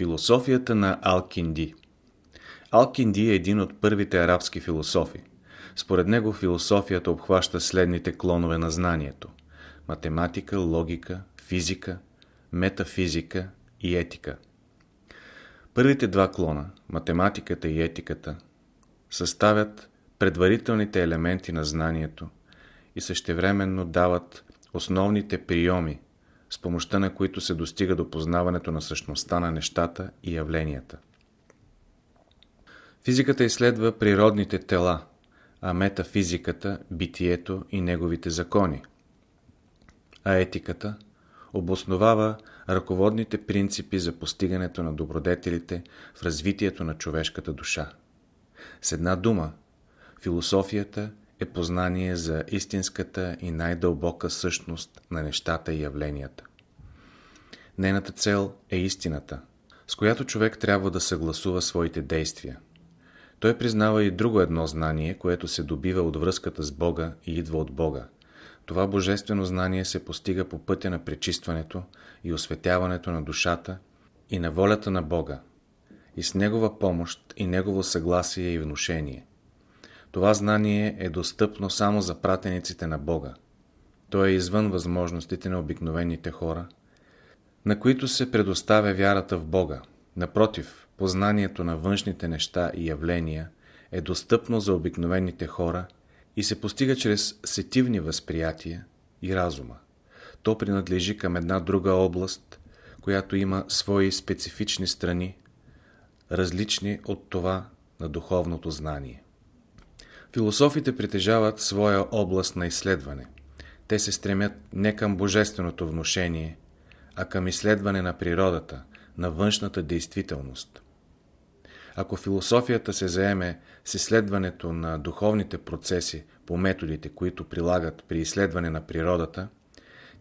Философията на Алкинди Алкинди е един от първите арабски философи. Според него философията обхваща следните клонове на знанието – математика, логика, физика, метафизика и етика. Първите два клона – математиката и етиката – съставят предварителните елементи на знанието и същевременно дават основните приеми, с помощта на които се достига до познаването на същността на нещата и явленията. Физиката изследва природните тела, а метафизиката – битието и неговите закони. А етиката обосновава ръководните принципи за постигането на добродетелите в развитието на човешката душа. С една дума, философията е познание за истинската и най-дълбока същност на нещата и явленията. Нейната цел е истината, с която човек трябва да съгласува своите действия. Той признава и друго едно знание, което се добива от връзката с Бога и идва от Бога. Това божествено знание се постига по пътя на пречистването и осветяването на душата и на волята на Бога, и с Негова помощ и Негово съгласие и внушение. Това знание е достъпно само за пратениците на Бога. То е извън възможностите на обикновените хора, на които се предоставя вярата в Бога. Напротив, познанието на външните неща и явления е достъпно за обикновените хора и се постига чрез сетивни възприятия и разума. То принадлежи към една друга област, която има свои специфични страни, различни от това на духовното знание. Философите притежават своя област на изследване. Те се стремят не към божественото внушение, а към изследване на природата, на външната действителност. Ако философията се заеме с изследването на духовните процеси по методите, които прилагат при изследване на природата,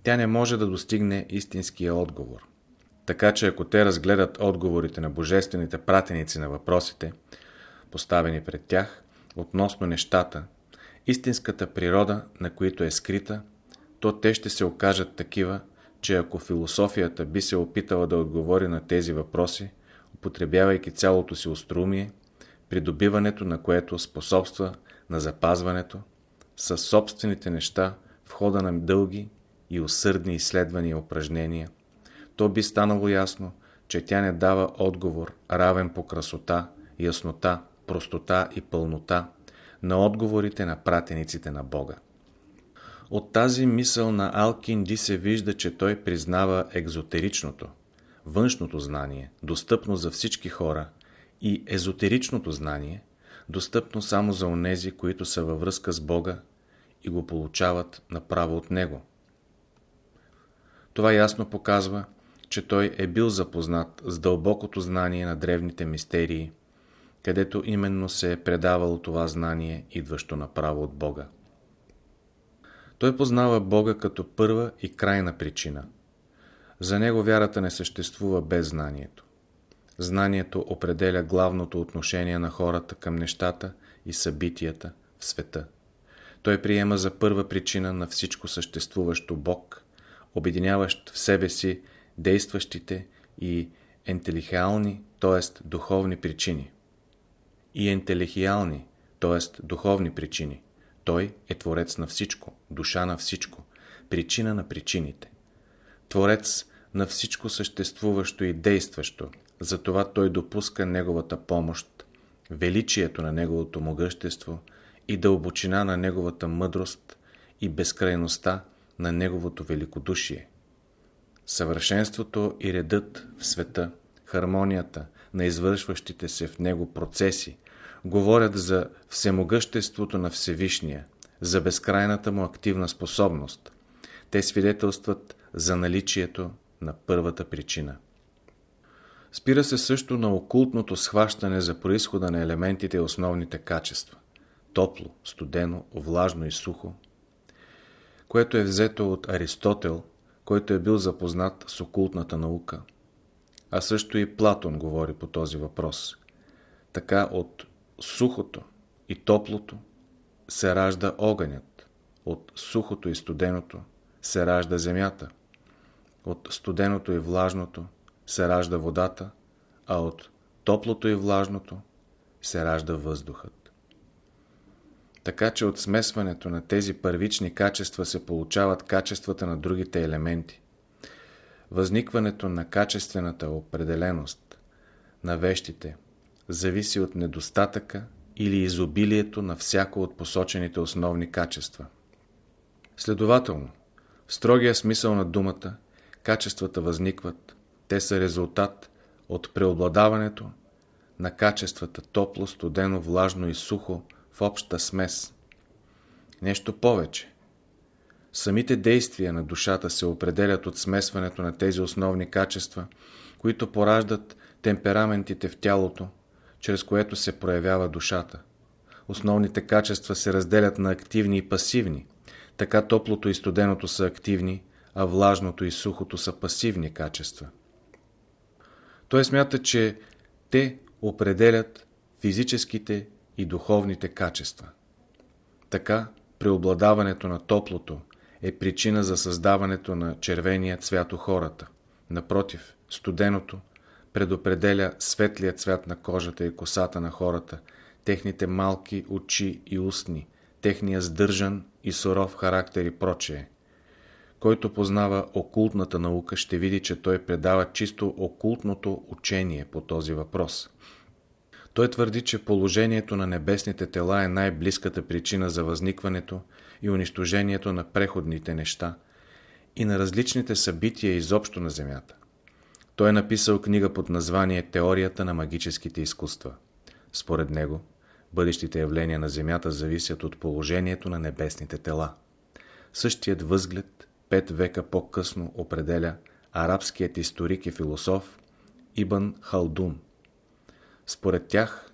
тя не може да достигне истинския отговор. Така че ако те разгледат отговорите на божествените пратеници на въпросите, поставени пред тях, относно нещата, истинската природа, на които е скрита, то те ще се окажат такива, че ако философията би се опитала да отговори на тези въпроси, употребявайки цялото си острумие, придобиването на което способства на запазването, със собствените неща в хода на дълги и усърдни изследвания и упражнения, то би станало ясно, че тя не дава отговор равен по красота, яснота, простота и пълнота на отговорите на пратениците на Бога. От тази мисъл на Алкинди се вижда, че той признава екзотеричното, външното знание, достъпно за всички хора, и езотеричното знание, достъпно само за онези, които са във връзка с Бога и го получават направо от Него. Това ясно показва, че той е бил запознат с дълбокото знание на древните мистерии, където именно се е предавало това знание, идващо направо от Бога. Той познава Бога като първа и крайна причина. За него вярата не съществува без знанието. Знанието определя главното отношение на хората към нещата и събитията в света. Той приема за първа причина на всичко съществуващо Бог, обединяващ в себе си действащите и ентелихиални, т.е. духовни причини. И ентелехиални, т.е. духовни причини – той е Творец на всичко, душа на всичко, причина на причините. Творец на всичко съществуващо и действащо, затова той допуска Неговата помощ, величието на Неговото могъщество и дълбочина на Неговата мъдрост и безкрайността на Неговото великодушие. Съвършенството и редът в света, хармонията на извършващите се в него процеси, говорят за всемогъществото на Всевишния, за безкрайната му активна способност. Те свидетелстват за наличието на първата причина. Спира се също на окултното схващане за происхода на елементите и основните качества. Топло, студено, влажно и сухо, което е взето от Аристотел, който е бил запознат с окултната наука. А също и Платон говори по този въпрос. Така от сухото и топлото се ражда огънят, от сухото и студеното се ражда земята, от студеното и влажното се ражда водата, а от топлото и влажното се ражда въздухът. Така че от смесването на тези първични качества се получават качествата на другите елементи. Възникването на качествената определеност на вещите зависи от недостатъка или изобилието на всяко от посочените основни качества. Следователно, в строгия смисъл на думата, качествата възникват, те са резултат от преобладаването на качествата топло, студено, влажно и сухо в обща смес. Нещо повече. Самите действия на душата се определят от смесването на тези основни качества, които пораждат темпераментите в тялото, чрез което се проявява душата. Основните качества се разделят на активни и пасивни. Така топлото и студеното са активни, а влажното и сухото са пасивни качества. Той смята, че те определят физическите и духовните качества. Така, преобладаването на топлото е причина за създаването на червения цвят у хората. Напротив, студеното предопределя светлия цвят на кожата и косата на хората, техните малки очи и устни, техния сдържан и суров характер и прочее. Който познава окултната наука, ще види, че той предава чисто окултното учение по този въпрос. Той твърди, че положението на небесните тела е най-близката причина за възникването и унищожението на преходните неща и на различните събития изобщо на Земята. Той е написал книга под название Теорията на магическите изкуства. Според него, бъдещите явления на Земята зависят от положението на небесните тела. Същият възглед пет века по-късно определя арабският историк и философ Ибн Халдун. Според тях,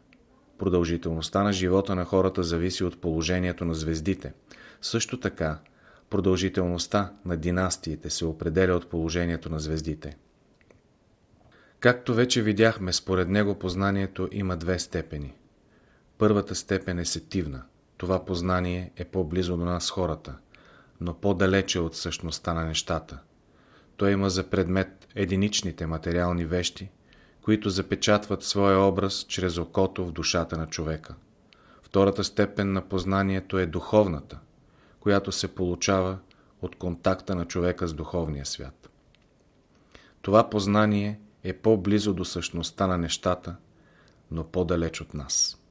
продължителността на живота на хората зависи от положението на звездите. Също така, продължителността на династиите се определя от положението на звездите. Както вече видяхме, според него познанието има две степени. Първата степен е сетивна. Това познание е по-близо до нас хората, но по-далече от същността на нещата. Той има за предмет единичните материални вещи, които запечатват своя образ чрез окото в душата на човека. Втората степен на познанието е духовната, която се получава от контакта на човека с духовния свят. Това познание е по-близо до същността на нещата, но по-далеч от нас.